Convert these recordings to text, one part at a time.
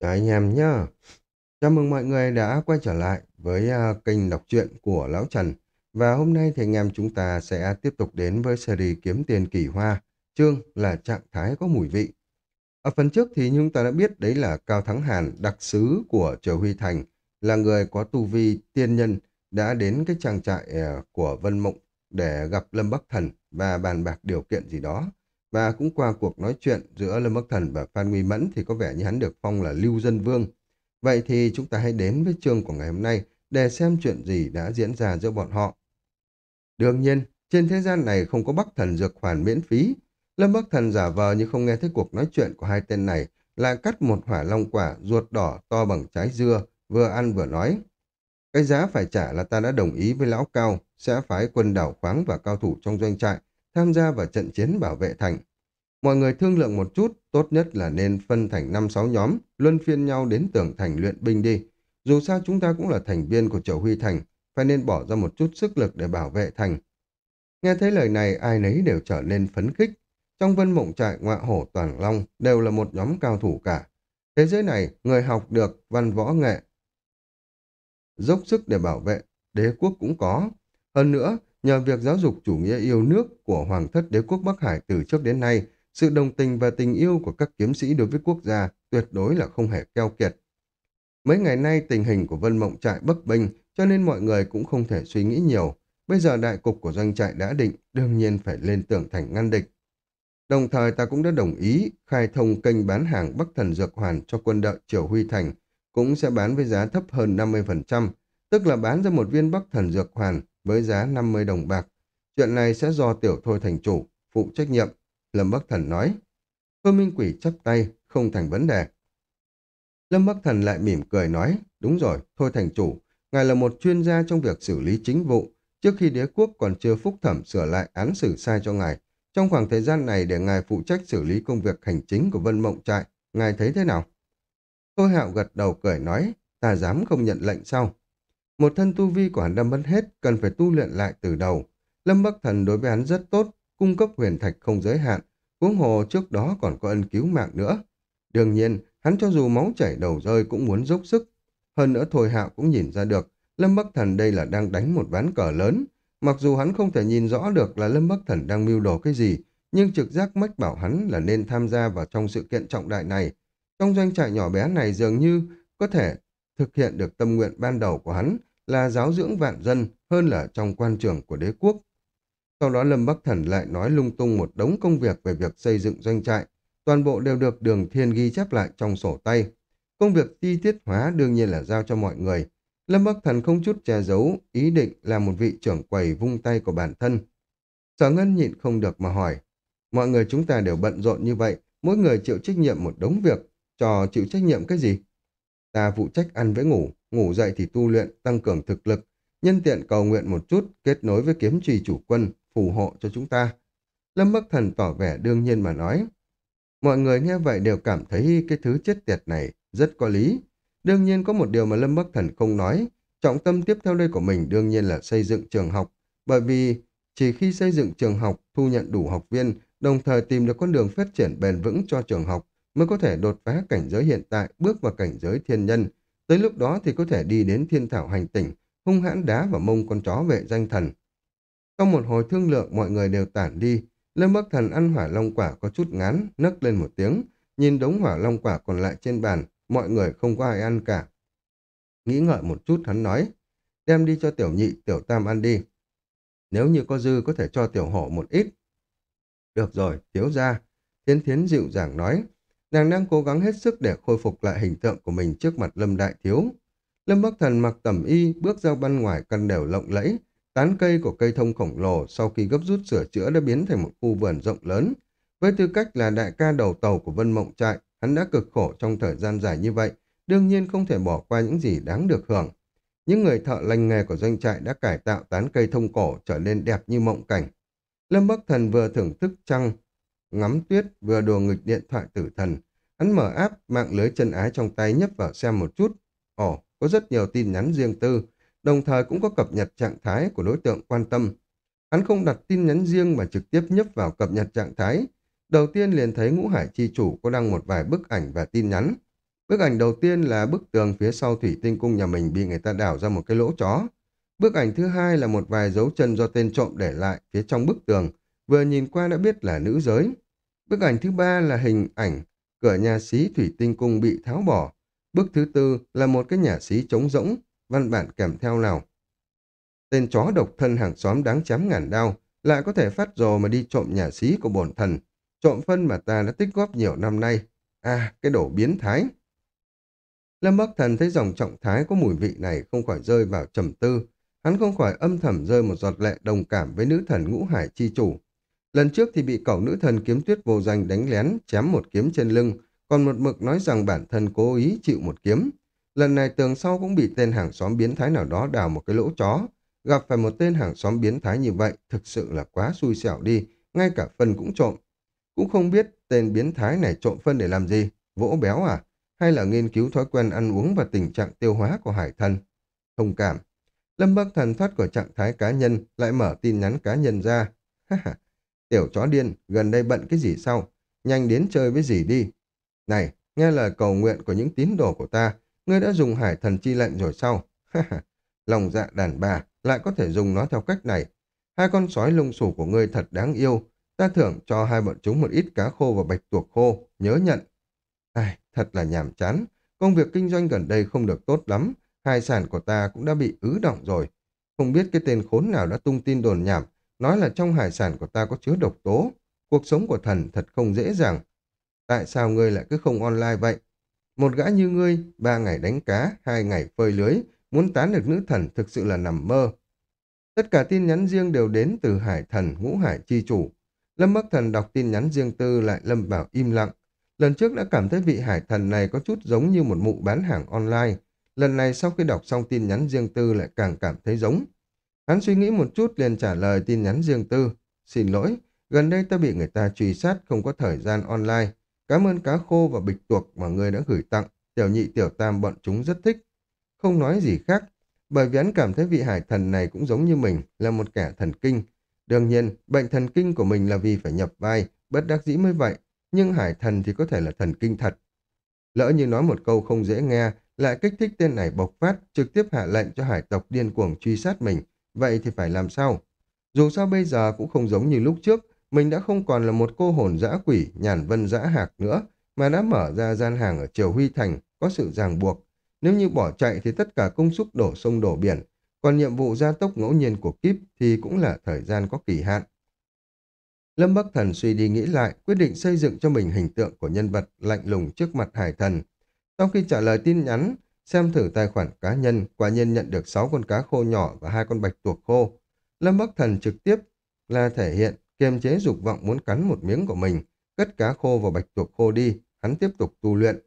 Chào anh em nhá. Chào mừng mọi người đã quay trở lại với à, kênh đọc truyện của Lão Trần. Và hôm nay thì anh em chúng ta sẽ tiếp tục đến với series Kiếm Tiền Kỳ Hoa. Chương là trạng thái có mùi vị. Ở phần trước thì chúng ta đã biết đấy là Cao Thắng Hàn, đặc sứ của Triều Huy Thành, là người có tu vi tiên nhân đã đến cái trang trại à, của Vân Mộng để gặp Lâm Bắc Thần và bàn bạc điều kiện gì đó. Và cũng qua cuộc nói chuyện giữa Lâm Bắc Thần và Phan Nguy Mẫn thì có vẻ như hắn được phong là Lưu Dân Vương. Vậy thì chúng ta hãy đến với chương của ngày hôm nay để xem chuyện gì đã diễn ra giữa bọn họ. Đương nhiên, trên thế gian này không có Bắc Thần dược hoàn miễn phí. Lâm Bắc Thần giả vờ như không nghe thấy cuộc nói chuyện của hai tên này, lại cắt một hỏa long quả ruột đỏ to bằng trái dưa, vừa ăn vừa nói. Cái giá phải trả là ta đã đồng ý với lão cao, sẽ phái quân đảo khoáng và cao thủ trong doanh trại tham gia vào trận chiến bảo vệ thành. Mọi người thương lượng một chút, tốt nhất là nên phân thành 5-6 nhóm, luân phiên nhau đến tường thành luyện binh đi. Dù sao chúng ta cũng là thành viên của Triều Huy Thành, phải nên bỏ ra một chút sức lực để bảo vệ thành. Nghe thấy lời này ai nấy đều trở nên phấn khích. Trong vân mộng trại ngoại hổ toàn long đều là một nhóm cao thủ cả. Thế giới này, người học được văn võ nghệ. Dốc sức để bảo vệ, đế quốc cũng có. Hơn nữa, nhờ việc giáo dục chủ nghĩa yêu nước của Hoàng thất đế quốc Bắc Hải từ trước đến nay, sự đồng tình và tình yêu của các kiếm sĩ đối với quốc gia tuyệt đối là không hề keo kiệt. Mấy ngày nay tình hình của Vân Mộng trại bất bình cho nên mọi người cũng không thể suy nghĩ nhiều. Bây giờ đại cục của doanh trại đã định, đương nhiên phải lên tưởng thành ngăn địch. Đồng thời ta cũng đã đồng ý khai thông kênh bán hàng Bắc Thần Dược Hoàn cho quân đội Triều Huy Thành, cũng sẽ bán với giá thấp hơn 50%, tức là bán ra một viên Bắc Thần Dược Hoàn với giá 50 đồng bạc. Chuyện này sẽ do tiểu thôi thành chủ, phụ trách nhiệm. Lâm Bắc Thần nói. cơ Minh Quỷ chấp tay, không thành vấn đề. Lâm Bắc Thần lại mỉm cười nói, đúng rồi, thôi thành chủ, ngài là một chuyên gia trong việc xử lý chính vụ. Trước khi đế quốc còn chưa phúc thẩm sửa lại án xử sai cho ngài, trong khoảng thời gian này để ngài phụ trách xử lý công việc hành chính của Vân Mộng Trại, ngài thấy thế nào? Thôi Hạo gật đầu cười nói, ta dám không nhận lệnh sau. Một thân tu vi của hắn đã mất hết, cần phải tu luyện lại từ đầu. Lâm Bắc Thần đối với hắn rất tốt, cung cấp huyền thạch không giới hạn, huống hồ trước đó còn có ân cứu mạng nữa. Đương nhiên, hắn cho dù máu chảy đầu rơi cũng muốn dốc sức. Hơn nữa Thôi Hạo cũng nhìn ra được, Lâm Bắc Thần đây là đang đánh một ván cờ lớn. Mặc dù hắn không thể nhìn rõ được là Lâm Bắc Thần đang mưu đồ cái gì, nhưng trực giác mách bảo hắn là nên tham gia vào trong sự kiện trọng đại này. Trong doanh trại nhỏ bé này dường như có thể thực hiện được tâm nguyện ban đầu của hắn là giáo dưỡng vạn dân hơn là trong quan trường của đế quốc. Sau đó Lâm Bắc Thần lại nói lung tung một đống công việc về việc xây dựng doanh trại, toàn bộ đều được đường thiên ghi chép lại trong sổ tay. Công việc chi tiết hóa đương nhiên là giao cho mọi người. Lâm Bắc Thần không chút che giấu, ý định là một vị trưởng quầy vung tay của bản thân. Sở Ngân nhịn không được mà hỏi, mọi người chúng ta đều bận rộn như vậy, mỗi người chịu trách nhiệm một đống việc, trò chịu trách nhiệm cái gì? Ta phụ trách ăn với ngủ, ngủ dậy thì tu luyện, tăng cường thực lực, nhân tiện cầu nguyện một chút, kết nối với kiếm trì chủ quân, phù hộ cho chúng ta. Lâm Bắc Thần tỏ vẻ đương nhiên mà nói. Mọi người nghe vậy đều cảm thấy cái thứ chết tiệt này rất có lý. Đương nhiên có một điều mà Lâm Bắc Thần không nói, trọng tâm tiếp theo đây của mình đương nhiên là xây dựng trường học, bởi vì chỉ khi xây dựng trường học, thu nhận đủ học viên, đồng thời tìm được con đường phát triển bền vững cho trường học, mới có thể đột phá cảnh giới hiện tại, bước vào cảnh giới thiên nhân. Tới lúc đó thì có thể đi đến thiên thảo hành tỉnh, hung hãn đá vào mông con chó vệ danh thần. Trong một hồi thương lượng mọi người đều tản đi, Lâm Bắc Thần ăn hỏa long quả có chút ngán, nấc lên một tiếng, nhìn đống hỏa long quả còn lại trên bàn, mọi người không có ai ăn cả. Nghĩ ngợi một chút hắn nói, đem đi cho tiểu nhị, tiểu tam ăn đi. Nếu như có dư có thể cho tiểu hổ một ít. Được rồi, thiếu ra. Thiên thiến dịu dàng nói, nàng đang cố gắng hết sức để khôi phục lại hình tượng của mình trước mặt Lâm Đại Thiếu. Lâm Bắc Thần mặc tẩm y, bước ra ban ngoài căn đều lộng lẫy, tán cây của cây thông khổng lồ sau khi gấp rút sửa chữa đã biến thành một khu vườn rộng lớn. Với tư cách là đại ca đầu tàu của Vân Mộng Trại, hắn đã cực khổ trong thời gian dài như vậy, đương nhiên không thể bỏ qua những gì đáng được hưởng. Những người thợ lành nghề của doanh trại đã cải tạo tán cây thông cổ trở nên đẹp như mộng cảnh. Lâm Bắc Thần vừa thưởng thức trăng, ngắm tuyết, vừa đùa nghịch điện thoại tử thần. Hắn mở áp, mạng lưới chân ái trong tay nhấp vào xem một chút. Ồ, có rất nhiều tin nhắn riêng tư, đồng thời cũng có cập nhật trạng thái của đối tượng quan tâm. Hắn không đặt tin nhắn riêng mà trực tiếp nhấp vào cập nhật trạng thái. Đầu tiên liền thấy ngũ hải chi chủ có đăng một vài bức ảnh và tin nhắn. Bức ảnh đầu tiên là bức tường phía sau thủy tinh cung nhà mình bị người ta đào ra một cái lỗ chó. Bức ảnh thứ hai là một vài dấu chân do tên trộm để lại phía trong bức tường, vừa nhìn qua đã biết là nữ giới. Bức ảnh thứ ba là hình ảnh cửa nhà xí thủy tinh cung bị tháo bỏ. Bức thứ tư là một cái nhà xí trống rỗng, văn bản kèm theo nào. Tên chó độc thân hàng xóm đáng chém ngàn đao, lại có thể phát rồ mà đi trộm nhà xí của bổn thần, trộm phân mà ta đã tích góp nhiều năm nay. À, cái đổ biến thái. Lâm Bắc Thần thấy dòng trọng thái có mùi vị này không khỏi rơi vào trầm tư. Hắn không khỏi âm thầm rơi một giọt lệ đồng cảm với nữ thần ngũ hải chi chủ. Lần trước thì bị cậu nữ thần kiếm tuyết vô danh đánh lén, chém một kiếm trên lưng, còn một mực nói rằng bản thân cố ý chịu một kiếm. Lần này tường sau cũng bị tên hàng xóm biến thái nào đó đào một cái lỗ chó. Gặp phải một tên hàng xóm biến thái như vậy thực sự là quá xui xẻo đi, ngay cả phân cũng trộm. Cũng không biết tên biến thái này trộm phân để làm gì, vỗ béo à? Hay là nghiên cứu thói quen ăn uống và tình trạng tiêu hóa của hải thần? Thông cảm. Lâm Bắc Thần thoát khỏi trạng thái cá nhân, lại mở tin nhắn cá nhân ra. Tiểu chó điên, gần đây bận cái gì sao? Nhanh đến chơi với gì đi. Này, nghe lời cầu nguyện của những tín đồ của ta, ngươi đã dùng hải thần chi lệnh rồi sao? Lòng dạ đàn bà, lại có thể dùng nó theo cách này. Hai con sói lông sủ của ngươi thật đáng yêu. Ta thưởng cho hai bọn chúng một ít cá khô và bạch tuộc khô, nhớ nhận. Ai, thật là nhàm chán. Công việc kinh doanh gần đây không được tốt lắm. Hai sản của ta cũng đã bị ứ động rồi. Không biết cái tên khốn nào đã tung tin đồn nhảm, nói là trong hải sản của ta có chứa độc tố. Cuộc sống của thần thật không dễ dàng. Tại sao ngươi lại cứ không online vậy? Một gã như ngươi, ba ngày đánh cá, hai ngày phơi lưới, muốn tán được nữ thần thực sự là nằm mơ. Tất cả tin nhắn riêng đều đến từ hải thần ngũ hải chi chủ. Lâm Bắc Thần đọc tin nhắn riêng tư lại lâm bảo im lặng. Lần trước đã cảm thấy vị hải thần này có chút giống như một mụ bán hàng online. Lần này sau khi đọc xong tin nhắn riêng tư lại càng cảm thấy giống. Hắn suy nghĩ một chút liền trả lời tin nhắn riêng tư. Xin lỗi, gần đây ta bị người ta truy sát không có thời gian online. Cảm ơn cá khô và bịch tuộc mà người đã gửi tặng. Tiểu nhị tiểu tam bọn chúng rất thích. Không nói gì khác, bởi vì hắn cảm thấy vị hải thần này cũng giống như mình, là một kẻ thần kinh. Đương nhiên, bệnh thần kinh của mình là vì phải nhập vai, bất đắc dĩ mới vậy, nhưng hải thần thì có thể là thần kinh thật. Lỡ như nói một câu không dễ nghe, lại kích thích tên này bộc phát, trực tiếp hạ lệnh cho hải tộc điên cuồng truy sát mình, vậy thì phải làm sao? Dù sao bây giờ cũng không giống như lúc trước, mình đã không còn là một cô hồn dã quỷ, nhàn vân dã hạc nữa, mà đã mở ra gian hàng ở Triều Huy Thành, có sự ràng buộc. Nếu như bỏ chạy thì tất cả công sức đổ sông đổ biển, còn nhiệm vụ gia tốc ngẫu nhiên của kíp thì cũng là thời gian có kỳ hạn. Lâm Bắc Thần suy đi nghĩ lại, quyết định xây dựng cho mình hình tượng của nhân vật lạnh lùng trước mặt hải thần. Sau khi trả lời tin nhắn, xem thử tài khoản cá nhân, quả nhiên nhận được 6 con cá khô nhỏ và hai con bạch tuộc khô. Lâm Bắc Thần trực tiếp là thể hiện kiềm chế dục vọng muốn cắn một miếng của mình, cất cá khô và bạch tuộc khô đi, hắn tiếp tục tu luyện.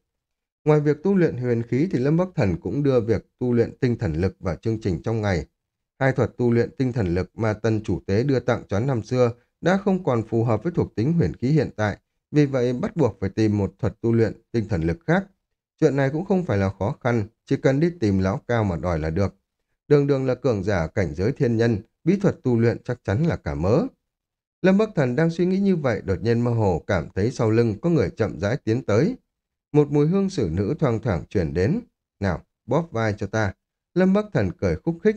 Ngoài việc tu luyện huyền khí thì Lâm Bắc Thần cũng đưa việc tu luyện tinh thần lực vào chương trình trong ngày. Hai thuật tu luyện tinh thần lực mà tần chủ tế đưa tặng cho năm xưa đã không còn phù hợp với thuộc tính huyền khí hiện tại, vì vậy bắt buộc phải tìm một thuật tu luyện tinh thần lực khác. Chuyện này cũng không phải là khó khăn, chỉ cần đi tìm lão cao mà đòi là được. Đường đường là cường giả cảnh giới thiên nhân, bí thuật tu luyện chắc chắn là cả mớ. Lâm Bắc Thần đang suy nghĩ như vậy, đột nhiên mơ hồ cảm thấy sau lưng có người chậm rãi tiến tới. Một mùi hương sử nữ thoang thoảng chuyển đến. Nào, bóp vai cho ta. Lâm Bắc Thần cười khúc khích.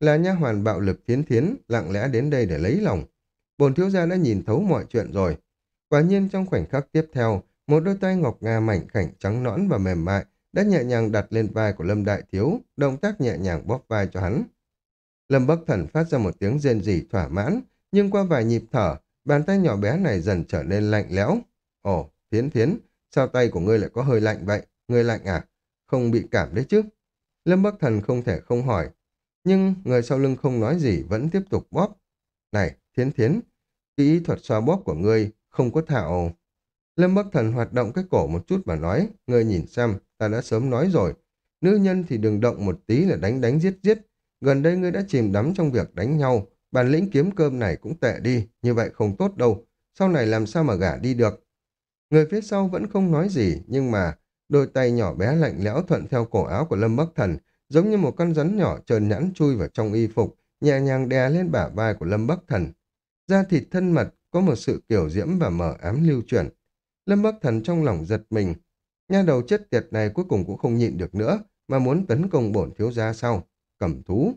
Là nha hoàn bạo lực thiến thiến, lặng lẽ đến đây để lấy lòng. Bồn thiếu gia đã nhìn thấu mọi chuyện rồi. Quả nhiên trong khoảnh khắc tiếp theo, một đôi tay ngọc nga mảnh khảnh trắng nõn và mềm mại đã nhẹ nhàng đặt lên vai của Lâm Đại Thiếu, động tác nhẹ nhàng bóp vai cho hắn. Lâm Bắc Thần phát ra một tiếng rên rỉ thỏa mãn, nhưng qua vài nhịp thở, bàn tay nhỏ bé này dần trở nên lạnh lẽo. Ồ, thiến thiến, sao tay của ngươi lại có hơi lạnh vậy? Ngươi lạnh à? Không bị cảm đấy chứ? Lâm Bắc Thần không thể không hỏi. Nhưng người sau lưng không nói gì vẫn tiếp tục bóp. Này, thiến thiến, kỹ thuật xoa bóp của ngươi không có thạo... Lâm Bắc Thần hoạt động cái cổ một chút và nói, ngươi nhìn xem, ta đã sớm nói rồi. Nữ nhân thì đừng động một tí là đánh đánh giết giết. Gần đây ngươi đã chìm đắm trong việc đánh nhau, bản lĩnh kiếm cơm này cũng tệ đi, như vậy không tốt đâu. Sau này làm sao mà gả đi được? Người phía sau vẫn không nói gì, nhưng mà đôi tay nhỏ bé lạnh lẽo thuận theo cổ áo của Lâm Bắc Thần, giống như một con rắn nhỏ trơn nhẵn chui vào trong y phục, nhẹ nhàng đè lên bả vai của Lâm Bắc Thần. Da thịt thân mật, có một sự kiểu diễm và mở ám lưu chuyển. Lâm Bắc Thần trong lòng giật mình. Nha đầu chết tiệt này cuối cùng cũng không nhịn được nữa, mà muốn tấn công bổn thiếu gia sau. Cẩm thú.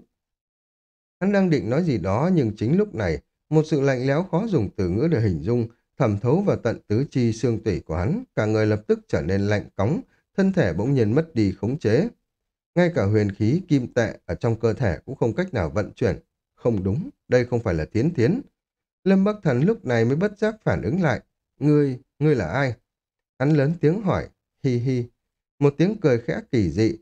Hắn đang định nói gì đó nhưng chính lúc này, một sự lạnh lẽo khó dùng từ ngữ để hình dung, thẩm thấu vào tận tứ chi xương tủy của hắn, cả người lập tức trở nên lạnh cóng, thân thể bỗng nhiên mất đi khống chế. Ngay cả huyền khí kim tệ ở trong cơ thể cũng không cách nào vận chuyển. Không đúng, đây không phải là tiến tiến. Lâm Bắc Thần lúc này mới bất giác phản ứng lại. Ngươi, ngươi là ai? Hắn lớn tiếng hỏi, hi hi. Một tiếng cười khẽ kỳ dị.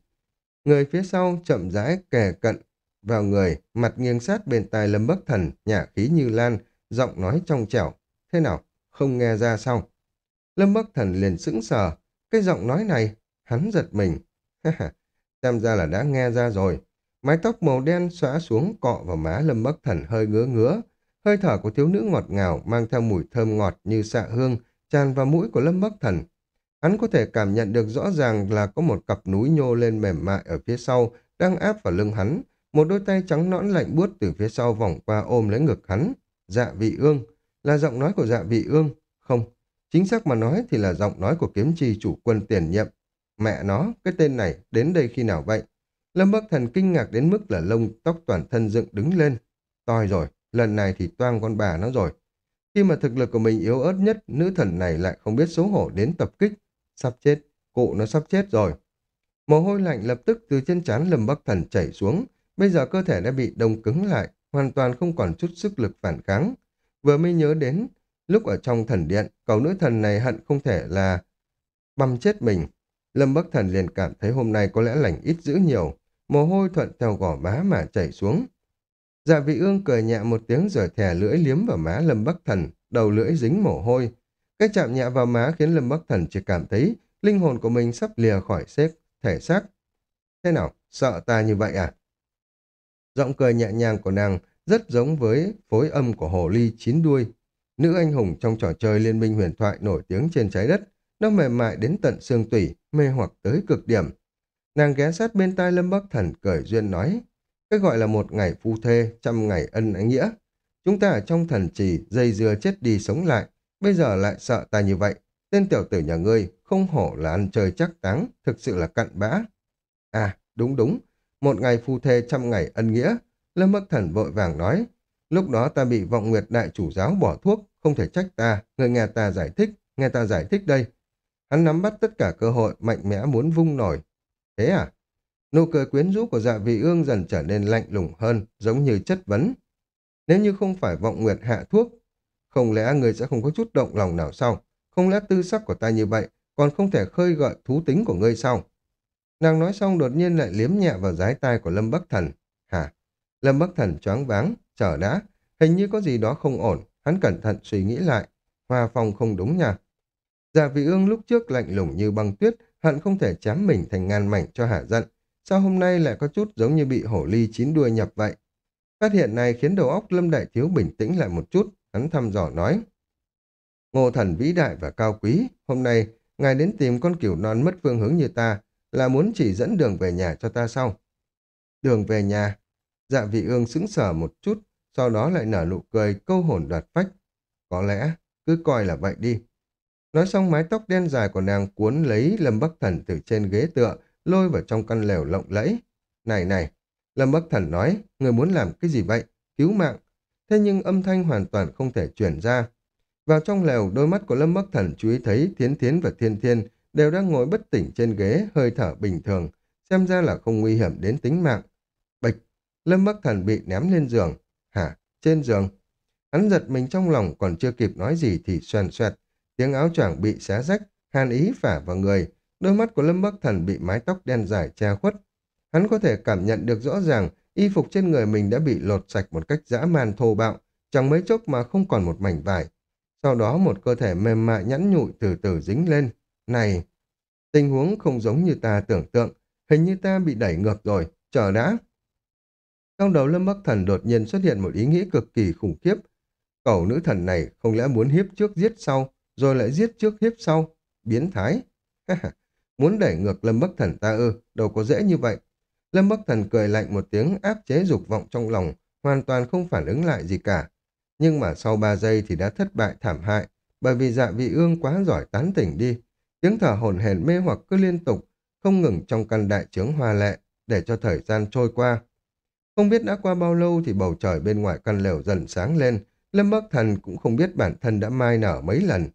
Người phía sau chậm rãi kề cận vào người, mặt nghiêng sát bên tai Lâm Bắc Thần, nhả khí như lan, giọng nói trong trẻo. Thế nào? Không nghe ra sao? Lâm Bắc Thần liền sững sờ. Cái giọng nói này, hắn giật mình. Xem ra là đã nghe ra rồi. Mái tóc màu đen xóa xuống cọ vào má Lâm Bắc Thần hơi ngứa ngứa. Hơi thở của thiếu nữ ngọt ngào mang theo mùi thơm ngọt như xạ hương tràn vào mũi của Lâm Bắc Thần. Hắn có thể cảm nhận được rõ ràng là có một cặp núi nhô lên mềm mại ở phía sau đang áp vào lưng hắn. Một đôi tay trắng nõn lạnh buốt từ phía sau vòng qua ôm lấy ngực hắn. Dạ vị ương. Là giọng nói của dạ vị ương. Không. Chính xác mà nói thì là giọng nói của kiếm trì chủ quân tiền nhiệm. Mẹ nó, cái tên này đến đây khi nào vậy? Lâm Bắc Thần kinh ngạc đến mức là lông tóc toàn thân dựng đứng lên. Toi rồi, lần này thì toang con bà nó rồi. Khi mà thực lực của mình yếu ớt nhất, nữ thần này lại không biết xấu hổ đến tập kích. Sắp chết, cụ nó sắp chết rồi. Mồ hôi lạnh lập tức từ trên trán Lâm Bắc Thần chảy xuống. Bây giờ cơ thể đã bị đông cứng lại, hoàn toàn không còn chút sức lực phản kháng. Vừa mới nhớ đến, lúc ở trong thần điện, cầu nữ thần này hận không thể là băm chết mình. Lâm Bắc Thần liền cảm thấy hôm nay có lẽ lành ít dữ nhiều, mồ hôi thuận theo gò má mà chảy xuống. Dạ vị ương cười nhẹ một tiếng rồi thè lưỡi liếm vào má Lâm Bắc Thần, đầu lưỡi dính mồ hôi. Cái chạm nhẹ vào má khiến Lâm Bắc Thần chỉ cảm thấy linh hồn của mình sắp lìa khỏi xếp, thể xác. Thế nào, sợ ta như vậy à? Giọng cười nhẹ nhàng của nàng rất giống với phối âm của hồ ly chín đuôi. Nữ anh hùng trong trò chơi liên minh huyền thoại nổi tiếng trên trái đất, nó mềm mại đến tận xương tủy, mê hoặc tới cực điểm. Nàng ghé sát bên tai Lâm Bắc Thần cười duyên nói, cái gọi là một ngày phu thê, trăm ngày ân ái nghĩa. Chúng ta ở trong thần trì, dây dưa chết đi sống lại, bây giờ lại sợ ta như vậy. Tên tiểu tử nhà ngươi, không hổ là ăn chơi chắc táng, thực sự là cặn bã. À, đúng đúng, một ngày phu thê trăm ngày ân nghĩa. Lâm Bắc Thần vội vàng nói, lúc đó ta bị vọng nguyệt đại chủ giáo bỏ thuốc, không thể trách ta, người nghe ta giải thích, nghe ta giải thích đây. Hắn nắm bắt tất cả cơ hội, mạnh mẽ muốn vung nổi. Thế à? Nụ cười quyến rũ của dạ vị ương dần trở nên lạnh lùng hơn, giống như chất vấn. Nếu như không phải vọng nguyệt hạ thuốc, không lẽ người sẽ không có chút động lòng nào sao? Không lẽ tư sắc của ta như vậy, còn không thể khơi gợi thú tính của ngươi sao? Nàng nói xong đột nhiên lại liếm nhẹ vào giái tai của Lâm Bắc Thần. Hả? Lâm Bắc Thần choáng váng, chờ đã. Hình như có gì đó không ổn, hắn cẩn thận suy nghĩ lại. Hoa phong không đúng nha. Dạ vị ương lúc trước lạnh lùng như băng tuyết, hận không thể chém mình thành ngàn mảnh cho hạ giận. Sao hôm nay lại có chút giống như bị hổ ly chín đuôi nhập vậy? Phát hiện này khiến đầu óc Lâm Đại Thiếu bình tĩnh lại một chút, hắn thăm dò nói. Ngô thần vĩ đại và cao quý, hôm nay ngài đến tìm con cửu non mất phương hướng như ta, là muốn chỉ dẫn đường về nhà cho ta sau. Đường về nhà, dạ vị ương sững sờ một chút, sau đó lại nở nụ cười câu hồn đoạt phách. Có lẽ, cứ coi là vậy đi. Nói xong mái tóc đen dài của nàng cuốn lấy Lâm Bắc Thần từ trên ghế tựa, lôi vào trong căn lều lộng lẫy. Này này, Lâm Bắc Thần nói, người muốn làm cái gì vậy? Cứu mạng. Thế nhưng âm thanh hoàn toàn không thể chuyển ra. Vào trong lều, đôi mắt của Lâm Bắc Thần chú ý thấy Thiến Thiến và Thiên Thiên đều đang ngồi bất tỉnh trên ghế, hơi thở bình thường, xem ra là không nguy hiểm đến tính mạng. Bịch, Lâm Bắc Thần bị ném lên giường. Hả? Trên giường? Hắn giật mình trong lòng còn chưa kịp nói gì thì xoèn xoẹt, tiếng áo choàng bị xé rách, hàn ý phả vào người, đôi mắt của Lâm Bắc Thần bị mái tóc đen dài che khuất. Hắn có thể cảm nhận được rõ ràng y phục trên người mình đã bị lột sạch một cách dã man thô bạo, chẳng mấy chốc mà không còn một mảnh vải. Sau đó một cơ thể mềm mại nhẵn nhụi từ từ dính lên. Này, tình huống không giống như ta tưởng tượng, hình như ta bị đẩy ngược rồi, chờ đã. Trong đầu Lâm Bắc Thần đột nhiên xuất hiện một ý nghĩ cực kỳ khủng khiếp. Cẩu nữ thần này không lẽ muốn hiếp trước giết sau, rồi lại giết trước hiếp sau, biến thái muốn đẩy ngược Lâm Bắc Thần ta ư, đâu có dễ như vậy. Lâm Bắc Thần cười lạnh một tiếng áp chế dục vọng trong lòng, hoàn toàn không phản ứng lại gì cả. Nhưng mà sau ba giây thì đã thất bại thảm hại, bởi vì dạ vị ương quá giỏi tán tỉnh đi. Tiếng thở hổn hển mê hoặc cứ liên tục, không ngừng trong căn đại trướng hoa lệ, để cho thời gian trôi qua. Không biết đã qua bao lâu thì bầu trời bên ngoài căn lều dần sáng lên, Lâm Bắc Thần cũng không biết bản thân đã mai nở mấy lần.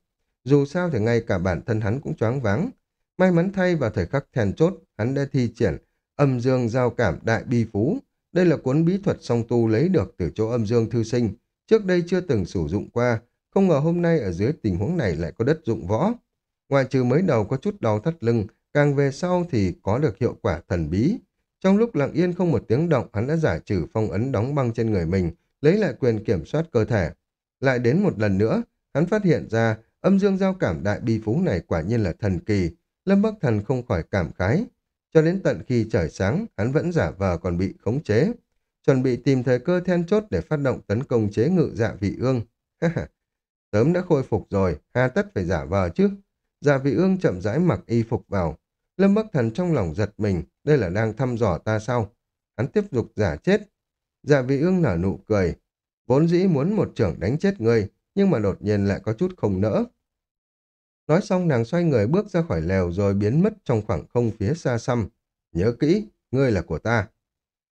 Dù sao thì ngay cả bản thân hắn cũng choáng váng. May mắn thay vào thời khắc then chốt, hắn đã thi triển âm dương giao cảm đại bi phú. Đây là cuốn bí thuật song tu lấy được từ chỗ âm dương thư sinh. Trước đây chưa từng sử dụng qua, không ngờ hôm nay ở dưới tình huống này lại có đất dụng võ. Ngoài trừ mới đầu có chút đau thắt lưng, càng về sau thì có được hiệu quả thần bí. Trong lúc lặng yên không một tiếng động, hắn đã giải trừ phong ấn đóng băng trên người mình, lấy lại quyền kiểm soát cơ thể. Lại đến một lần nữa, hắn phát hiện ra âm dương giao cảm đại bi phú này quả nhiên là thần kỳ. Lâm Bắc Thần không khỏi cảm khái. Cho đến tận khi trời sáng, hắn vẫn giả vờ còn bị khống chế. Chuẩn bị tìm thời cơ then chốt để phát động tấn công chế ngự dạ vị ương. Sớm đã khôi phục rồi, hà tất phải giả vờ chứ. Dạ vị ương chậm rãi mặc y phục vào. Lâm Bắc Thần trong lòng giật mình, đây là đang thăm dò ta sao? Hắn tiếp tục giả chết. Dạ vị ương nở nụ cười. Vốn dĩ muốn một trưởng đánh chết ngươi, nhưng mà đột nhiên lại có chút không nỡ. Nói xong nàng xoay người bước ra khỏi lều rồi biến mất trong khoảng không phía xa xăm. Nhớ kỹ, ngươi là của ta.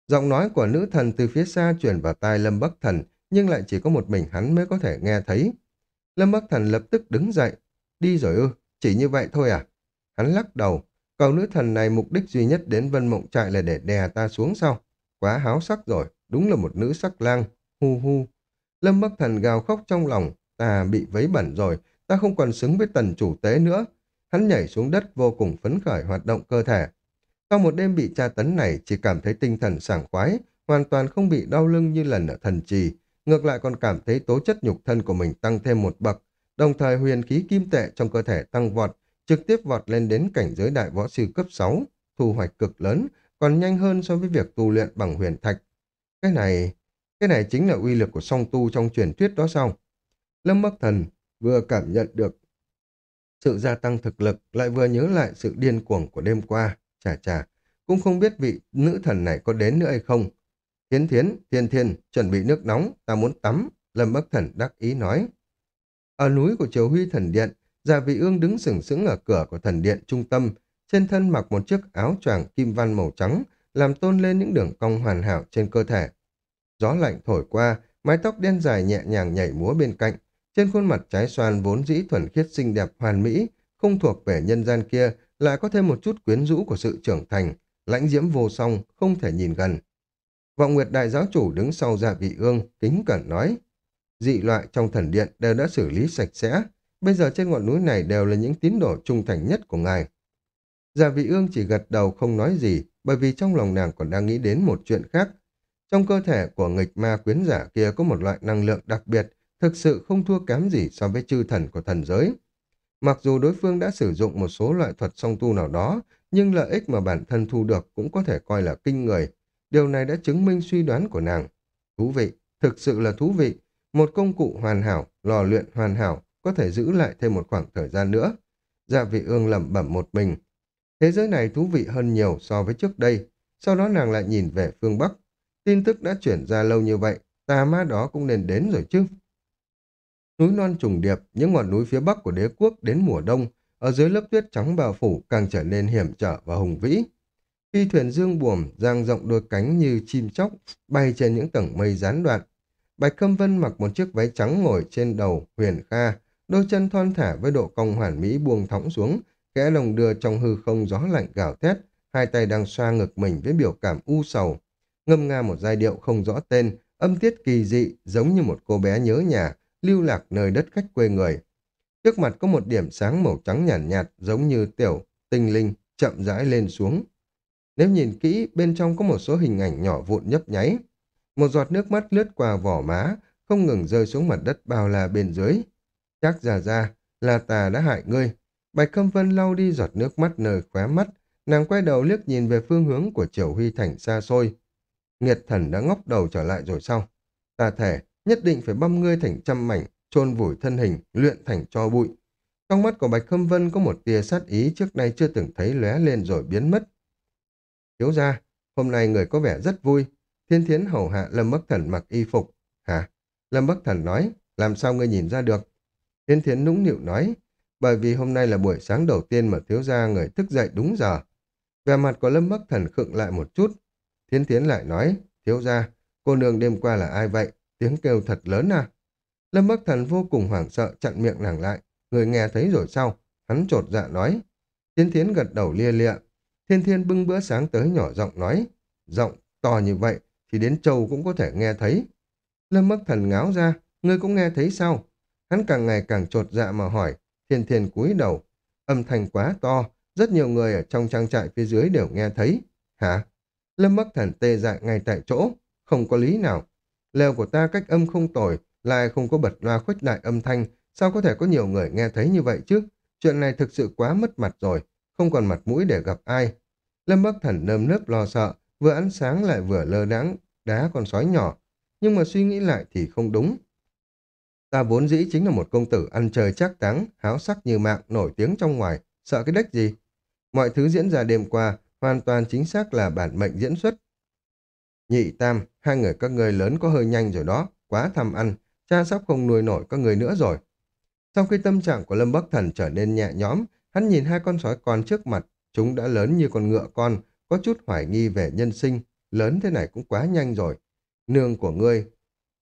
Giọng nói của nữ thần từ phía xa truyền vào tai Lâm Bắc Thần, nhưng lại chỉ có một mình hắn mới có thể nghe thấy. Lâm Bắc Thần lập tức đứng dậy. Đi rồi ư, chỉ như vậy thôi à? Hắn lắc đầu, cầu nữ thần này mục đích duy nhất đến Vân Mộng Trại là để đè ta xuống sau. Quá háo sắc rồi, đúng là một nữ sắc lang. Hu hu. Lâm Bắc Thần gào khóc trong lòng, ta bị vấy bẩn rồi, ta không còn xứng với tần chủ tế nữa. Hắn nhảy xuống đất vô cùng phấn khởi hoạt động cơ thể. Sau một đêm bị tra tấn này chỉ cảm thấy tinh thần sảng khoái, hoàn toàn không bị đau lưng như lần ở thần trì, ngược lại còn cảm thấy tố chất nhục thân của mình tăng thêm một bậc, đồng thời huyền khí kim tệ trong cơ thể tăng vọt, trực tiếp vọt lên đến cảnh giới đại võ sư cấp 6, thu hoạch cực lớn, còn nhanh hơn so với việc tu luyện bằng huyền thạch. Cái này, cái này chính là uy lực của song tu trong truyền thuyết đó sao? Lâm Bắc Thần vừa cảm nhận được sự gia tăng thực lực, lại vừa nhớ lại sự điên cuồng của đêm qua. Chà chà, cũng không biết vị nữ thần này có đến nữa hay không. Thiến thiến, thiên thiên, chuẩn bị nước nóng, ta muốn tắm, Lâm Bắc Thần đắc ý nói. Ở núi của Triều Huy Thần Điện, Già Vị Ương đứng sừng sững ở cửa của thần điện trung tâm, trên thân mặc một chiếc áo choàng kim văn màu trắng, làm tôn lên những đường cong hoàn hảo trên cơ thể. Gió lạnh thổi qua, mái tóc đen dài nhẹ nhàng nhảy múa bên cạnh, trên khuôn mặt trái xoan vốn dĩ thuần khiết xinh đẹp hoàn mỹ, không thuộc về nhân gian kia, lại có thêm một chút quyến rũ của sự trưởng thành, lãnh diễm vô song, không thể nhìn gần. Vọng Nguyệt Đại Giáo Chủ đứng sau dạ vị ương, kính cẩn nói, dị loại trong thần điện đều đã xử lý sạch sẽ, bây giờ trên ngọn núi này đều là những tín đồ trung thành nhất của ngài. Dạ vị ương chỉ gật đầu không nói gì, bởi vì trong lòng nàng còn đang nghĩ đến một chuyện khác. Trong cơ thể của nghịch ma quyến giả kia có một loại năng lượng đặc biệt, thực sự không thua kém gì so với chư thần của thần giới. Mặc dù đối phương đã sử dụng một số loại thuật song tu nào đó, nhưng lợi ích mà bản thân thu được cũng có thể coi là kinh người. Điều này đã chứng minh suy đoán của nàng. Thú vị, thực sự là thú vị. Một công cụ hoàn hảo, lò luyện hoàn hảo, có thể giữ lại thêm một khoảng thời gian nữa. Dạ vị ương lẩm bẩm một mình. Thế giới này thú vị hơn nhiều so với trước đây. Sau đó nàng lại nhìn về phương Bắc. Tin tức đã chuyển ra lâu như vậy, tà ma đó cũng nên đến rồi chứ. Núi non trùng điệp, những ngọn núi phía bắc của đế quốc đến mùa đông, ở dưới lớp tuyết trắng bao phủ càng trở nên hiểm trở và hùng vĩ. Phi thuyền dương buồm giang rộng đôi cánh như chim chóc, bay trên những tầng mây gián đoạn. Bạch Khâm Vân mặc một chiếc váy trắng ngồi trên đầu huyền kha, đôi chân thon thả với độ cong hoàn mỹ buông thõng xuống, kẽ lồng đưa trong hư không gió lạnh gào thét, hai tay đang xoa ngực mình với biểu cảm u sầu. Ngâm nga một giai điệu không rõ tên, âm tiết kỳ dị giống như một cô bé nhớ nhà, lưu lạc nơi đất khách quê người. Trước mặt có một điểm sáng màu trắng nhàn nhạt, nhạt giống như tiểu, tinh linh, chậm rãi lên xuống. Nếu nhìn kỹ, bên trong có một số hình ảnh nhỏ vụn nhấp nháy. Một giọt nước mắt lướt qua vỏ má, không ngừng rơi xuống mặt đất bao la bên dưới. Chắc già ra, là tà đã hại ngươi. Bạch Khâm Vân lau đi giọt nước mắt nơi khóe mắt, nàng quay đầu liếc nhìn về phương hướng của Triều Huy Thành xa xôi. Nghiệt thần đã ngóc đầu trở lại rồi sao? Ta thể, nhất định phải băm ngươi thành trăm mảnh, chôn vùi thân hình, luyện thành cho bụi. Trong mắt của Bạch Khâm Vân có một tia sát ý trước nay chưa từng thấy lóe lên rồi biến mất. Thiếu ra, hôm nay người có vẻ rất vui. Thiên thiến hầu hạ Lâm Bắc Thần mặc y phục. Hả? Lâm Bắc Thần nói, làm sao ngươi nhìn ra được? Thiên thiến nũng nịu nói, bởi vì hôm nay là buổi sáng đầu tiên mà thiếu gia người thức dậy đúng giờ. về mặt của Lâm Bắc Thần khựng lại một chút. Thiên Thiến lại nói, thiếu gia, cô nương đêm qua là ai vậy? Tiếng kêu thật lớn à? Lâm Bắc Thần vô cùng hoảng sợ, chặn miệng nàng lại. Người nghe thấy rồi sao? Hắn trột dạ nói. Thiên Thiến gật đầu lia lịa. Thiên Thiên bưng bữa sáng tới nhỏ giọng nói. Giọng to như vậy thì đến châu cũng có thể nghe thấy. Lâm Bắc Thần ngáo ra. Ngươi cũng nghe thấy sao? Hắn càng ngày càng trột dạ mà hỏi. Thiên Thiên cúi đầu. Âm thanh quá to. Rất nhiều người ở trong trang trại phía dưới đều nghe thấy. Hả? Lâm Bắc Thần tê dại ngay tại chỗ. Không có lý nào. Lều của ta cách âm không tồi, lại không có bật loa khuếch đại âm thanh, sao có thể có nhiều người nghe thấy như vậy chứ? Chuyện này thực sự quá mất mặt rồi, không còn mặt mũi để gặp ai. Lâm Bắc Thần nơm nớp lo sợ, vừa ăn sáng lại vừa lơ đãng đá con sói nhỏ. Nhưng mà suy nghĩ lại thì không đúng. Ta vốn dĩ chính là một công tử ăn chơi chắc táng, háo sắc như mạng, nổi tiếng trong ngoài, sợ cái đếch gì. Mọi thứ diễn ra đêm qua, hoàn toàn chính xác là bản mệnh diễn xuất. Nhị Tam, hai người các ngươi lớn có hơi nhanh rồi đó, quá tham ăn, cha sắp không nuôi nổi các người nữa rồi. Sau khi tâm trạng của Lâm Bắc Thần trở nên nhẹ nhõm, hắn nhìn hai con sói con trước mặt, chúng đã lớn như con ngựa con, có chút hoài nghi về nhân sinh, lớn thế này cũng quá nhanh rồi. Nương của ngươi,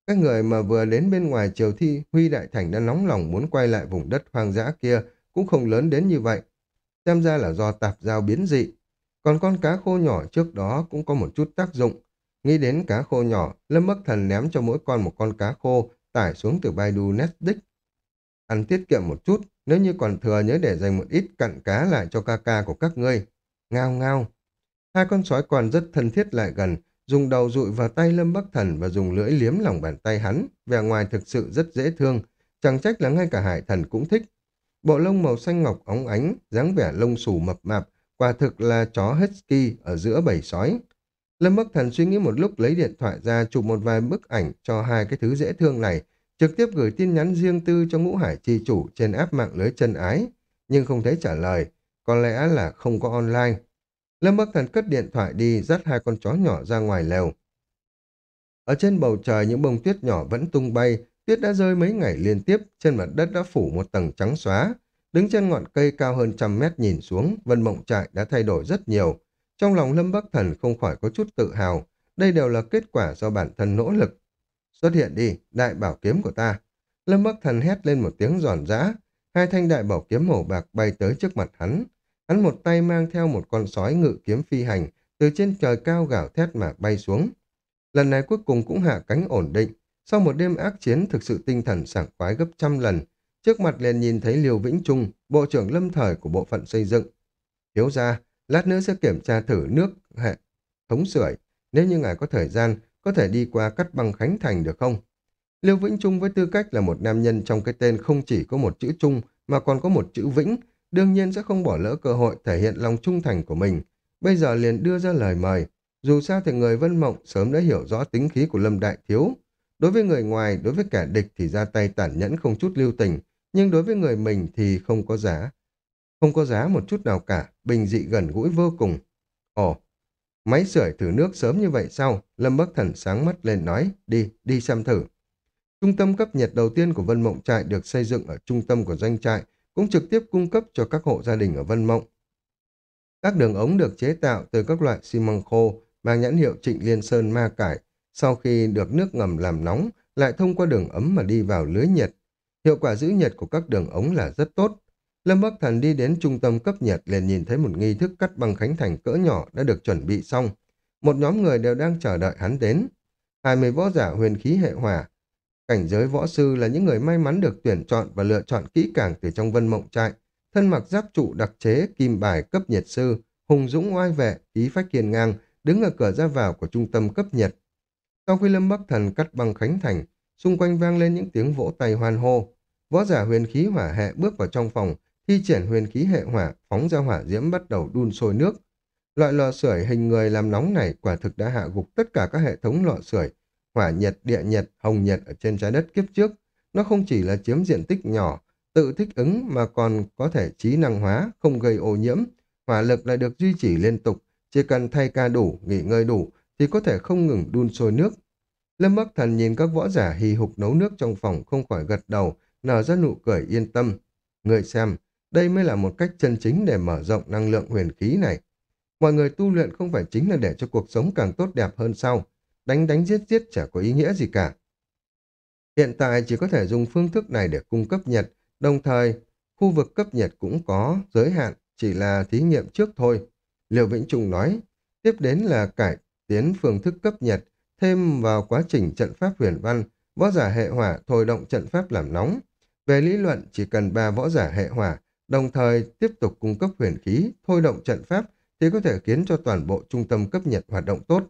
các người mà vừa đến bên ngoài triều thi, Huy Đại Thành đã nóng lòng muốn quay lại vùng đất hoang dã kia, cũng không lớn đến như vậy. Xem ra là do tạp giao biến dị. Còn con cá khô nhỏ trước đó cũng có một chút tác dụng. Nghĩ đến cá khô nhỏ, Lâm Bắc Thần ném cho mỗi con một con cá khô tải xuống từ Baidu Netflix. Ăn tiết kiệm một chút, nếu như còn thừa nhớ để dành một ít cặn cá lại cho ca ca của các ngươi. Ngao ngao. Hai con sói còn rất thân thiết lại gần, dùng đầu dụi vào tay Lâm Bắc Thần và dùng lưỡi liếm lòng bàn tay hắn, vẻ ngoài thực sự rất dễ thương, chẳng trách là ngay cả hải thần cũng thích. Bộ lông màu xanh ngọc óng ánh, dáng vẻ lông xù mập mạp, quả thực là chó husky ở giữa bầy sói. Lâm Bắc Thần suy nghĩ một lúc lấy điện thoại ra chụp một vài bức ảnh cho hai cái thứ dễ thương này, trực tiếp gửi tin nhắn riêng tư cho ngũ hải chi chủ trên app mạng lưới chân ái, nhưng không thấy trả lời, có lẽ là không có online. Lâm Bắc Thần cất điện thoại đi, dắt hai con chó nhỏ ra ngoài lều. Ở trên bầu trời những bông tuyết nhỏ vẫn tung bay, tuyết đã rơi mấy ngày liên tiếp, trên mặt đất đã phủ một tầng trắng xóa. Đứng trên ngọn cây cao hơn trăm mét nhìn xuống, vân mộng trại đã thay đổi rất nhiều. Trong lòng Lâm Bắc Thần không khỏi có chút tự hào, đây đều là kết quả do bản thân nỗ lực. Xuất hiện đi, đại bảo kiếm của ta. Lâm Bắc Thần hét lên một tiếng giòn giã, hai thanh đại bảo kiếm màu bạc bay tới trước mặt hắn. Hắn một tay mang theo một con sói ngự kiếm phi hành, từ trên trời cao gào thét mà bay xuống. Lần này cuối cùng cũng hạ cánh ổn định, sau một đêm ác chiến thực sự tinh thần sảng khoái gấp trăm lần, trước mặt liền nhìn thấy liều Vĩnh Trung, bộ trưởng lâm thời của bộ phận xây dựng. Thiếu ra, lát nữa sẽ kiểm tra thử nước hệ thống sưởi. Nếu như ngài có thời gian, có thể đi qua cắt băng Khánh Thành được không? Liêu Vĩnh Trung với tư cách là một nam nhân trong cái tên không chỉ có một chữ Trung mà còn có một chữ Vĩnh, đương nhiên sẽ không bỏ lỡ cơ hội thể hiện lòng trung thành của mình. Bây giờ liền đưa ra lời mời. Dù sao thì người Vân Mộng sớm đã hiểu rõ tính khí của Lâm Đại Thiếu. Đối với người ngoài, đối với kẻ địch thì ra tay tàn nhẫn không chút lưu tình, nhưng đối với người mình thì không có giá. Không có giá một chút nào cả, bình dị gần gũi vô cùng. Ồ, máy sưởi thử nước sớm như vậy sao? Lâm Bắc Thần sáng mắt lên nói, đi, đi xem thử. Trung tâm cấp nhiệt đầu tiên của Vân Mộng Trại được xây dựng ở trung tâm của doanh trại, cũng trực tiếp cung cấp cho các hộ gia đình ở Vân Mộng. Các đường ống được chế tạo từ các loại xi măng khô mang nhãn hiệu Trịnh Liên Sơn Ma Cải, sau khi được nước ngầm làm nóng, lại thông qua đường ấm mà đi vào lưới nhiệt. Hiệu quả giữ nhiệt của các đường ống là rất tốt. Lâm Bắc Thần đi đến trung tâm cấp nhiệt liền nhìn thấy một nghi thức cắt băng khánh thành cỡ nhỏ đã được chuẩn bị xong. Một nhóm người đều đang chờ đợi hắn đến. Hai mươi võ giả huyền khí hệ hỏa. Cảnh giới võ sư là những người may mắn được tuyển chọn và lựa chọn kỹ càng từ trong vân mộng trại. Thân mặc giáp trụ đặc chế, kim bài cấp nhiệt sư, hùng dũng oai vệ, ý phách kiên ngang, đứng ở cửa ra vào của trung tâm cấp nhiệt. Sau khi Lâm Bắc Thần cắt băng khánh thành, xung quanh vang lên những tiếng vỗ tay hoan hô. Võ giả huyền khí hỏa hệ bước vào trong phòng, thi triển huyền khí hệ hỏa, phóng ra hỏa diễm bắt đầu đun sôi nước. Loại lò sưởi hình người làm nóng này quả thực đã hạ gục tất cả các hệ thống lò sưởi, hỏa nhiệt, địa nhiệt, hồng nhiệt ở trên trái đất kiếp trước. Nó không chỉ là chiếm diện tích nhỏ, tự thích ứng mà còn có thể trí năng hóa, không gây ô nhiễm. Hỏa lực lại được duy trì liên tục, chỉ cần thay ca đủ, nghỉ ngơi đủ thì có thể không ngừng đun sôi nước. Lâm Bắc Thần nhìn các võ giả hì hục nấu nước trong phòng không khỏi gật đầu, nở ra nụ cười yên tâm. Người xem, đây mới là một cách chân chính để mở rộng năng lượng huyền khí này. Mọi người tu luyện không phải chính là để cho cuộc sống càng tốt đẹp hơn sau. Đánh đánh giết giết chả có ý nghĩa gì cả. Hiện tại chỉ có thể dùng phương thức này để cung cấp nhiệt, đồng thời khu vực cấp nhiệt cũng có giới hạn, chỉ là thí nghiệm trước thôi. Liệu Vĩnh Trung nói, tiếp đến là cải tiến phương thức cấp nhiệt, thêm vào quá trình trận pháp huyền văn, võ giả hệ hỏa thôi động trận pháp làm nóng. Về lý luận, chỉ cần ba võ giả hệ hỏa, đồng thời tiếp tục cung cấp huyền khí, thôi động trận pháp, thì có thể khiến cho toàn bộ trung tâm cấp nhiệt hoạt động tốt.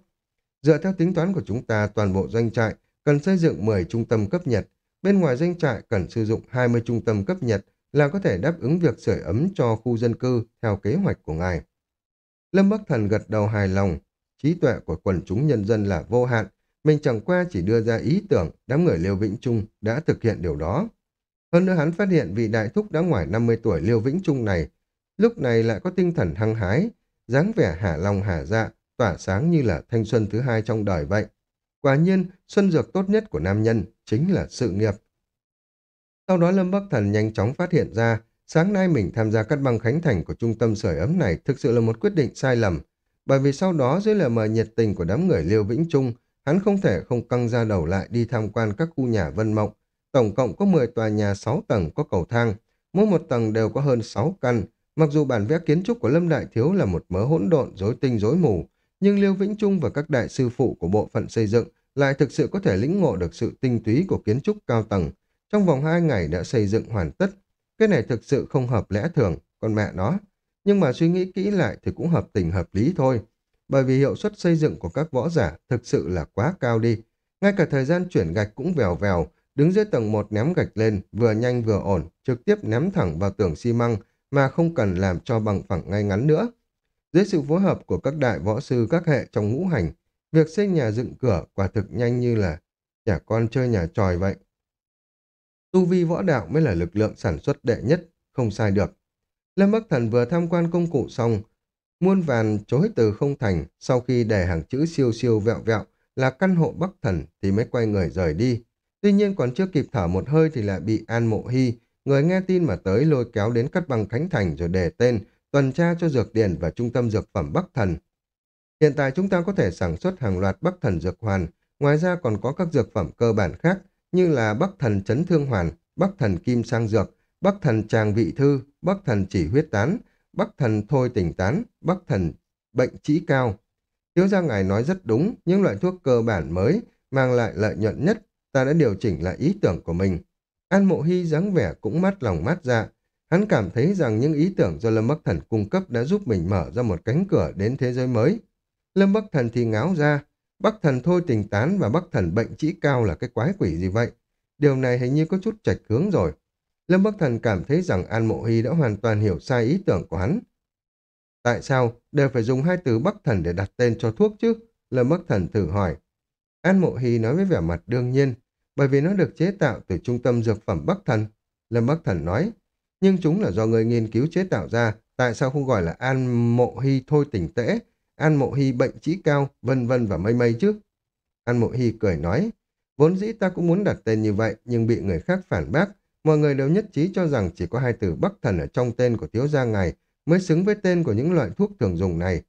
Dựa theo tính toán của chúng ta, toàn bộ doanh trại cần xây dựng 10 trung tâm cấp nhiệt. Bên ngoài doanh trại cần sử dụng 20 trung tâm cấp nhiệt là có thể đáp ứng việc sưởi ấm cho khu dân cư theo kế hoạch của ngài. Lâm Bắc Thần gật đầu hài lòng, trí tuệ của quần chúng nhân dân là vô hạn, mình chẳng qua chỉ đưa ra ý tưởng, đám người Liêu Vĩnh Trung đã thực hiện điều đó. Hơn nữa hắn phát hiện vị đại thúc đã ngoài 50 tuổi Liêu Vĩnh Trung này, lúc này lại có tinh thần hăng hái, dáng vẻ hả lòng hả dạ, tỏa sáng như là thanh xuân thứ hai trong đời vậy. Quả nhiên, xuân dược tốt nhất của nam nhân chính là sự nghiệp. Sau đó Lâm Bắc Thần nhanh chóng phát hiện ra, sáng nay mình tham gia cắt băng khánh thành của trung tâm sưởi ấm này thực sự là một quyết định sai lầm, bởi vì sau đó dưới lời mời nhiệt tình của đám người Liêu Vĩnh Trung, hắn không thể không căng ra đầu lại đi tham quan các khu nhà Vân Mộng. Tổng cộng có 10 tòa nhà 6 tầng có cầu thang, mỗi một tầng đều có hơn 6 căn. Mặc dù bản vẽ kiến trúc của Lâm Đại Thiếu là một mớ hỗn độn, rối tinh rối mù, nhưng Liêu Vĩnh Trung và các đại sư phụ của bộ phận xây dựng lại thực sự có thể lĩnh ngộ được sự tinh túy của kiến trúc cao tầng. Trong vòng 2 ngày đã xây dựng hoàn tất. Cái này thực sự không hợp lẽ thường, con mẹ nó. Nhưng mà suy nghĩ kỹ lại thì cũng hợp tình hợp lý thôi. Bởi vì hiệu suất xây dựng của các võ giả thực sự là quá cao đi. Ngay cả thời gian chuyển gạch cũng vèo vèo, đứng dưới tầng 1 ném gạch lên, vừa nhanh vừa ổn, trực tiếp ném thẳng vào tường xi măng mà không cần làm cho bằng phẳng ngay ngắn nữa. Dưới sự phối hợp của các đại võ sư các hệ trong ngũ hành, việc xây nhà dựng cửa quả thực nhanh như là nhà con chơi nhà tròi vậy. Tu vi võ đạo mới là lực lượng sản xuất đệ nhất, không sai được. Lâm Bắc Thần vừa tham quan công cụ xong, muôn vàn chối từ không thành, sau khi để hàng chữ siêu siêu vẹo vẹo là căn hộ Bắc Thần thì mới quay người rời đi. Tuy nhiên còn chưa kịp thở một hơi thì lại bị An Mộ Hy, người nghe tin mà tới lôi kéo đến cắt băng Khánh Thành rồi đề tên, tuần tra cho dược điển và trung tâm dược phẩm Bắc Thần. Hiện tại chúng ta có thể sản xuất hàng loạt Bắc Thần dược hoàn, ngoài ra còn có các dược phẩm cơ bản khác như là Bắc Thần chấn thương hoàn, Bắc Thần kim sang dược, Bắc Thần tràng vị thư, Bắc Thần chỉ huyết tán, Bắc Thần thôi tỉnh tán, Bắc Thần bệnh trĩ cao. Thiếu gia ngài nói rất đúng, những loại thuốc cơ bản mới mang lại lợi nhuận nhất, ta đã điều chỉnh lại ý tưởng của mình. An Mộ Hy dáng vẻ cũng mát lòng mát dạ, Hắn cảm thấy rằng những ý tưởng do Lâm Bắc Thần cung cấp đã giúp mình mở ra một cánh cửa đến thế giới mới. Lâm Bắc Thần thì ngáo ra, Bắc Thần thôi tình tán và Bắc Thần bệnh trĩ cao là cái quái quỷ gì vậy? Điều này hình như có chút chạch hướng rồi. Lâm Bắc Thần cảm thấy rằng An Mộ Hy đã hoàn toàn hiểu sai ý tưởng của hắn. Tại sao đều phải dùng hai từ Bắc Thần để đặt tên cho thuốc chứ? Lâm Bắc Thần thử hỏi. An Mộ Hy nói với vẻ mặt đương nhiên, bởi vì nó được chế tạo từ trung tâm dược phẩm Bắc Thần. Lâm Bắc Thần nói, nhưng chúng là do người nghiên cứu chế tạo ra, tại sao không gọi là an mộ hy thôi tỉnh tễ, an mộ hy bệnh trí cao, vân vân và mây mây chứ? An mộ hy cười nói, vốn dĩ ta cũng muốn đặt tên như vậy, nhưng bị người khác phản bác, mọi người đều nhất trí cho rằng chỉ có hai từ Bắc Thần ở trong tên của thiếu gia ngài mới xứng với tên của những loại thuốc thường dùng này.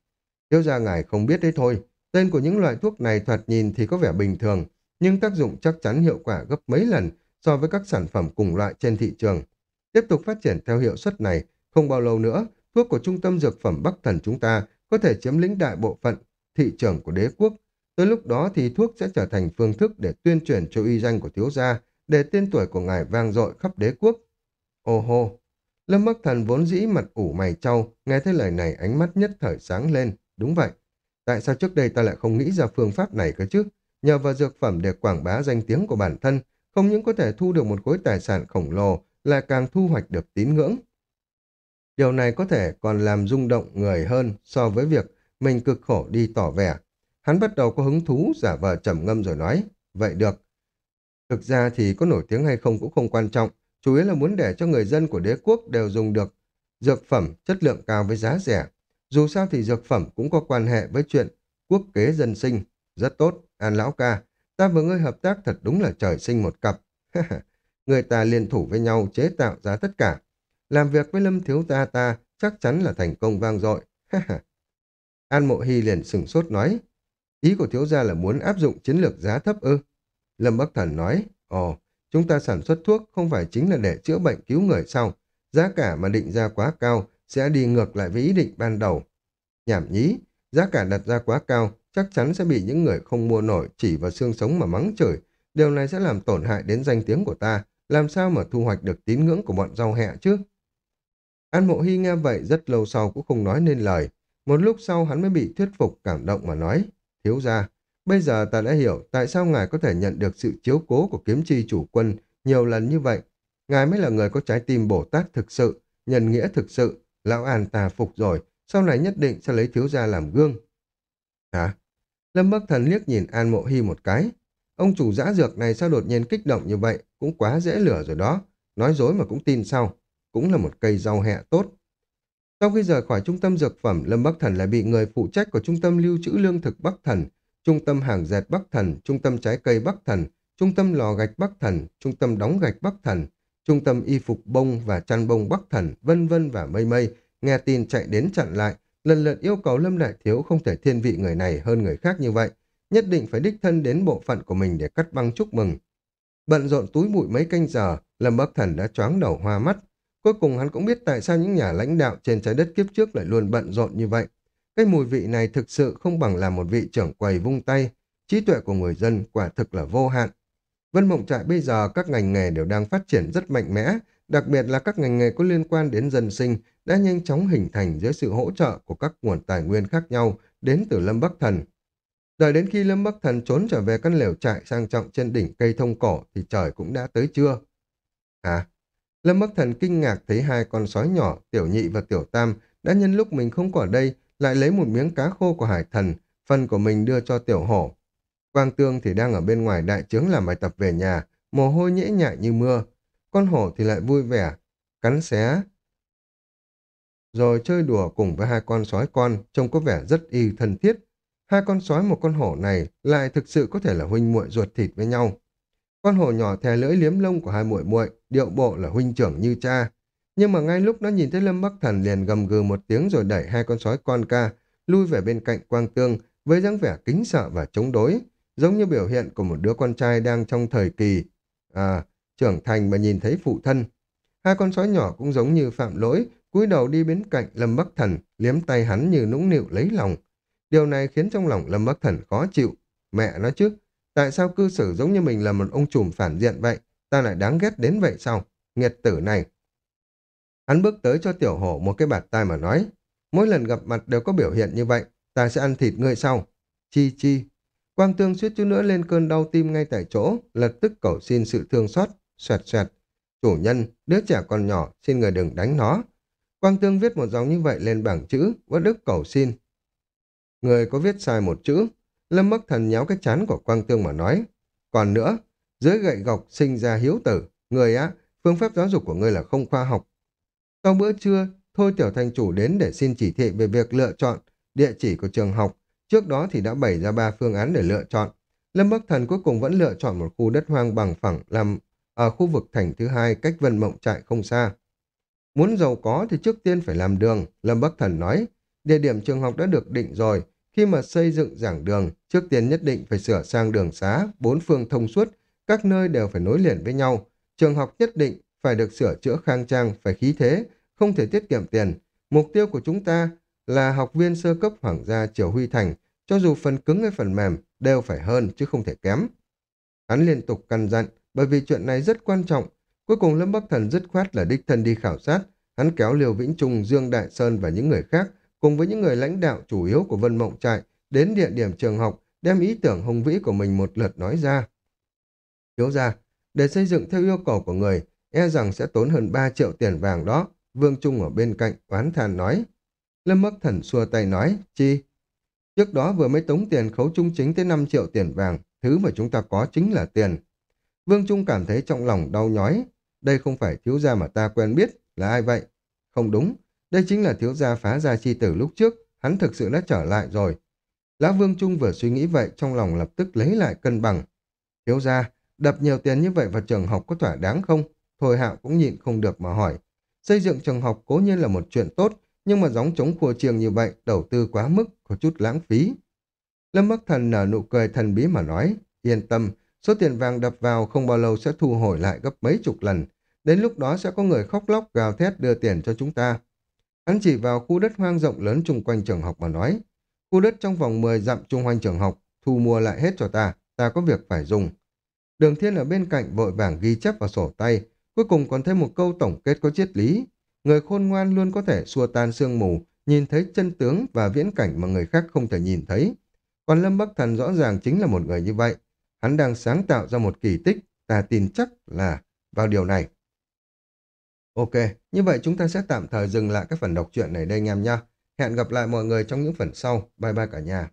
Thiếu gia ngài không biết đấy thôi, tên của những loại thuốc này thoạt nhìn thì có vẻ bình thường, nhưng tác dụng chắc chắn hiệu quả gấp mấy lần so với các sản phẩm cùng loại trên thị trường. Tiếp tục phát triển theo hiệu suất này, không bao lâu nữa, thuốc của trung tâm dược phẩm Bắc Thần chúng ta có thể chiếm lĩnh đại bộ phận thị trường của đế quốc. Tới lúc đó thì thuốc sẽ trở thành phương thức để tuyên truyền cho uy danh của thiếu gia, để tên tuổi của ngài vang dội khắp đế quốc. Ô hô! Lâm Bắc Thần vốn dĩ mặt ủ mày trâu, nghe thấy lời này ánh mắt nhất thời sáng lên. Đúng vậy. Tại sao trước đây ta lại không nghĩ ra phương pháp này cơ chứ? Nhờ vào dược phẩm để quảng bá danh tiếng của bản thân, không những có thể thu được một khối tài sản khổng lồ, lại càng thu hoạch được tín ngưỡng. Điều này có thể còn làm rung động người hơn so với việc mình cực khổ đi tỏ vẻ. Hắn bắt đầu có hứng thú giả vờ trầm ngâm rồi nói, vậy được. Thực ra thì có nổi tiếng hay không cũng không quan trọng, chủ yếu là muốn để cho người dân của đế quốc đều dùng được dược phẩm chất lượng cao với giá rẻ. Dù sao thì dược phẩm cũng có quan hệ với chuyện quốc kế dân sinh. Rất tốt, An Lão Ca, ta và ngươi hợp tác thật đúng là trời sinh một cặp. Người ta liên thủ với nhau chế tạo ra tất cả. làm việc với Lâm Thiếu Gia ta chắc chắn là thành công vang dội. An Mộ Hy liền sừng sốt nói, ý của thiếu gia là muốn áp dụng chiến lược giá thấp ư. Lâm Bắc Thần nói, ồ, chúng ta sản xuất thuốc không phải chính là để chữa bệnh cứu người sao? Giá cả mà định ra quá cao sẽ đi ngược lại với ý định ban đầu. Nhảm nhí, giá cả đặt ra quá cao chắc chắn sẽ bị những người không mua nổi chỉ vào xương sống mà mắng chửi. Điều này sẽ làm tổn hại đến danh tiếng của ta, làm sao mà thu hoạch được tín ngưỡng của bọn rau hẹ chứ? An Mộ Hy nghe vậy rất lâu sau cũng không nói nên lời. Một lúc sau hắn mới bị thuyết phục cảm động mà nói, thiếu ra, bây giờ ta đã hiểu tại sao ngài có thể nhận được sự chiếu cố của kiếm chi chủ quân nhiều lần như vậy. Ngài mới là người có trái tim Bồ Tát thực sự, nhân nghĩa thực sự, lão an ta phục rồi, sau này nhất định sẽ lấy thiếu gia làm gương. Hả? Lâm Bắc Thần liếc nhìn An Mộ Hy một cái. Ông chủ giã dược này sao đột nhiên kích động như vậy, cũng quá dễ lửa rồi đó. Nói dối mà cũng tin sao, cũng là một cây rau hẹ tốt. Sau khi rời khỏi trung tâm dược phẩm, Lâm Bắc Thần lại bị người phụ trách của trung tâm lưu trữ lương thực Bắc Thần, trung tâm hàng dệt Bắc Thần, trung tâm trái cây Bắc Thần, trung tâm lò gạch Bắc Thần, trung tâm đóng gạch Bắc Thần, trung tâm y phục bông và chăn bông Bắc Thần, vân vân và mây mây, nghe tin chạy đến chặn lại, lần lượt yêu cầu Lâm Đại Thiếu không thể thiên vị người này hơn người khác như vậy, nhất định phải đích thân đến bộ phận của mình để cắt băng chúc mừng. Bận rộn túi bụi mấy canh giờ, Lâm Bắc Thần đã choáng đầu hoa mắt. Cuối cùng hắn cũng biết tại sao những nhà lãnh đạo trên trái đất kiếp trước lại luôn bận rộn như vậy. Cái mùi vị này thực sự không bằng là một vị trưởng quầy vung tay. Trí tuệ của người dân quả thực là vô hạn. Vân Mộng Trại bây giờ các ngành nghề đều đang phát triển rất mạnh mẽ, đặc biệt là các ngành nghề có liên quan đến dân sinh đã nhanh chóng hình thành dưới sự hỗ trợ của các nguồn tài nguyên khác nhau đến từ Lâm Bắc Thần. Đợi đến khi Lâm Bắc Thần trốn trở về căn lều trại sang trọng trên đỉnh cây thông cổ thì trời cũng đã tới trưa. Hả? Lâm Bắc Thần kinh ngạc thấy hai con sói nhỏ, tiểu nhị và tiểu tam đã nhân lúc mình không có ở đây lại lấy một miếng cá khô của hải thần, phần của mình đưa cho tiểu hổ. Quang Tương thì đang ở bên ngoài đại trướng làm bài tập về nhà, mồ hôi nhễ nhại như mưa. Con hổ thì lại vui vẻ, cắn xé, rồi chơi đùa cùng với hai con sói con, trông có vẻ rất y thân thiết. Hai con sói một con hổ này lại thực sự có thể là huynh muội ruột thịt với nhau. Con hổ nhỏ thè lưỡi liếm lông của hai muội muội, điệu bộ là huynh trưởng như cha. Nhưng mà ngay lúc nó nhìn thấy Lâm Bắc Thần liền gầm gừ một tiếng rồi đẩy hai con sói con ca, lui về bên cạnh Quang Tương với dáng vẻ kính sợ và chống đối, giống như biểu hiện của một đứa con trai đang trong thời kỳ à, trưởng thành mà nhìn thấy phụ thân. Hai con sói nhỏ cũng giống như phạm lỗi, cúi đầu đi bên cạnh Lâm Bắc Thần, liếm tay hắn như nũng nịu lấy lòng. Điều này khiến trong lòng Lâm Bắc Thần khó chịu. Mẹ nói chứ, tại sao cư xử giống như mình là một ông trùm phản diện vậy? Ta lại đáng ghét đến vậy sao? Nghiệt tử này. Hắn bước tới cho tiểu hổ một cái bạt tai mà nói, mỗi lần gặp mặt đều có biểu hiện như vậy, ta sẽ ăn thịt ngươi sau. Chi chi. Quang tương suýt chút nữa lên cơn đau tim ngay tại chỗ, lập tức cầu xin sự thương xót, xoẹt xoẹt. Chủ nhân, đứa trẻ còn nhỏ, xin người đừng đánh nó. Quang Tương viết một dòng như vậy lên bảng chữ, bất đức cầu xin. Người có viết sai một chữ, Lâm Bắc Thần nhéo cái chán của Quang Tương mà nói. Còn nữa, dưới gậy gọc sinh ra hiếu tử, người á, phương pháp giáo dục của người là không khoa học. Sau bữa trưa, Thôi Tiểu Thành Chủ đến để xin chỉ thị về việc lựa chọn địa chỉ của trường học. Trước đó thì đã bày ra ba phương án để lựa chọn. Lâm Bắc Thần cuối cùng vẫn lựa chọn một khu đất hoang bằng phẳng làm ở khu vực thành thứ hai cách Vân Mộng Trại không xa. Muốn giàu có thì trước tiên phải làm đường, Lâm Bắc Thần nói. Địa điểm trường học đã được định rồi, khi mà xây dựng giảng đường, trước tiên nhất định phải sửa sang đường xá, bốn phương thông suốt, các nơi đều phải nối liền với nhau. Trường học nhất định phải được sửa chữa khang trang, phải khí thế, không thể tiết kiệm tiền. Mục tiêu của chúng ta là học viên sơ cấp Hoàng gia Triều Huy Thành, cho dù phần cứng hay phần mềm đều phải hơn chứ không thể kém. Hắn liên tục căn dặn, bởi vì chuyện này rất quan trọng, Cuối cùng Lâm Bắc Thần dứt khoát là đích thân đi khảo sát, hắn kéo Liêu Vĩnh Trung, Dương Đại Sơn và những người khác, cùng với những người lãnh đạo chủ yếu của Vân Mộng Trại, đến địa điểm trường học, đem ý tưởng hùng vĩ của mình một lượt nói ra. Thiếu ra, để xây dựng theo yêu cầu của người, e rằng sẽ tốn hơn 3 triệu tiền vàng đó. Vương Trung ở bên cạnh, oán than nói. Lâm Bắc Thần xua tay nói, chi? Trước đó vừa mới tống tiền khấu trung chính tới 5 triệu tiền vàng, thứ mà chúng ta có chính là tiền. Vương Trung cảm thấy trong lòng đau nhói, đây không phải thiếu gia mà ta quen biết, là ai vậy? Không đúng, đây chính là thiếu gia phá gia chi tử lúc trước, hắn thực sự đã trở lại rồi. Lão Vương Trung vừa suy nghĩ vậy, trong lòng lập tức lấy lại cân bằng. Thiếu gia, đập nhiều tiền như vậy vào trường học có thỏa đáng không? Thôi hạo cũng nhịn không được mà hỏi. Xây dựng trường học cố nhiên là một chuyện tốt, nhưng mà gióng chống khua trường như vậy, đầu tư quá mức, có chút lãng phí. Lâm Bắc Thần nở nụ cười thần bí mà nói, yên tâm, số tiền vàng đập vào không bao lâu sẽ thu hồi lại gấp mấy chục lần. Đến lúc đó sẽ có người khóc lóc gào thét đưa tiền cho chúng ta. Hắn chỉ vào khu đất hoang rộng lớn chung quanh trường học mà nói, khu đất trong vòng 10 dặm chung quanh trường học, thu mua lại hết cho ta, ta có việc phải dùng. Đường Thiên ở bên cạnh vội vàng ghi chép vào sổ tay, cuối cùng còn thêm một câu tổng kết có triết lý. Người khôn ngoan luôn có thể xua tan sương mù, nhìn thấy chân tướng và viễn cảnh mà người khác không thể nhìn thấy. Còn Lâm Bắc Thần rõ ràng chính là một người như vậy. Hắn đang sáng tạo ra một kỳ tích, ta tin chắc là vào điều này. Ok, như vậy chúng ta sẽ tạm thời dừng lại cái phần đọc truyện này đây anh em nhé. Hẹn gặp lại mọi người trong những phần sau. Bye bye cả nhà.